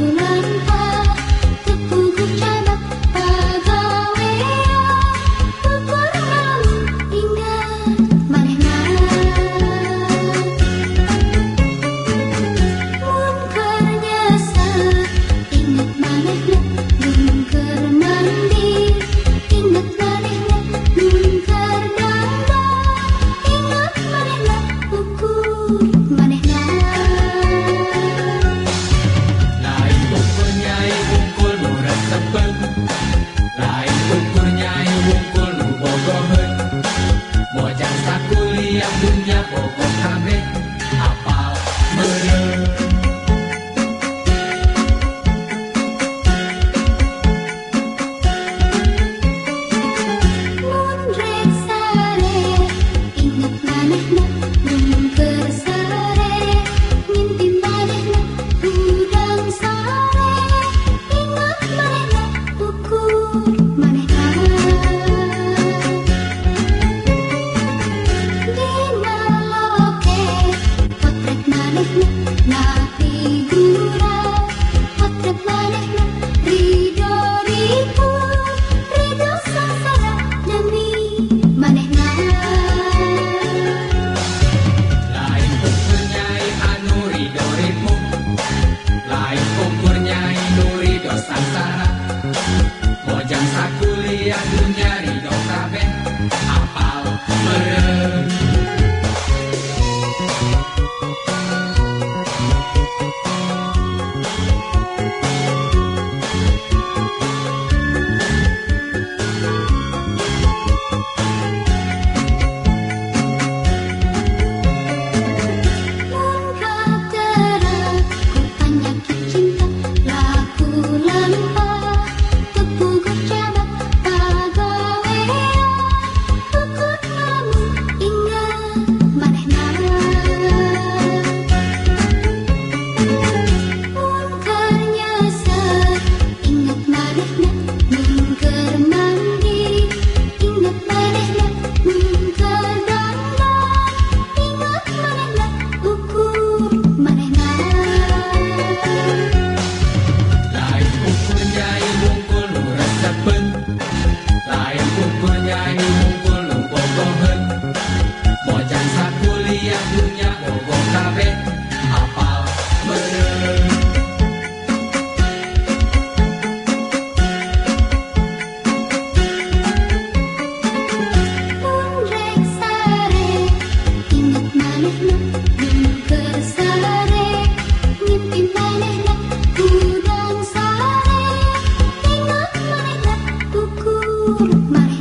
Bulan Amén. 那 Sai. my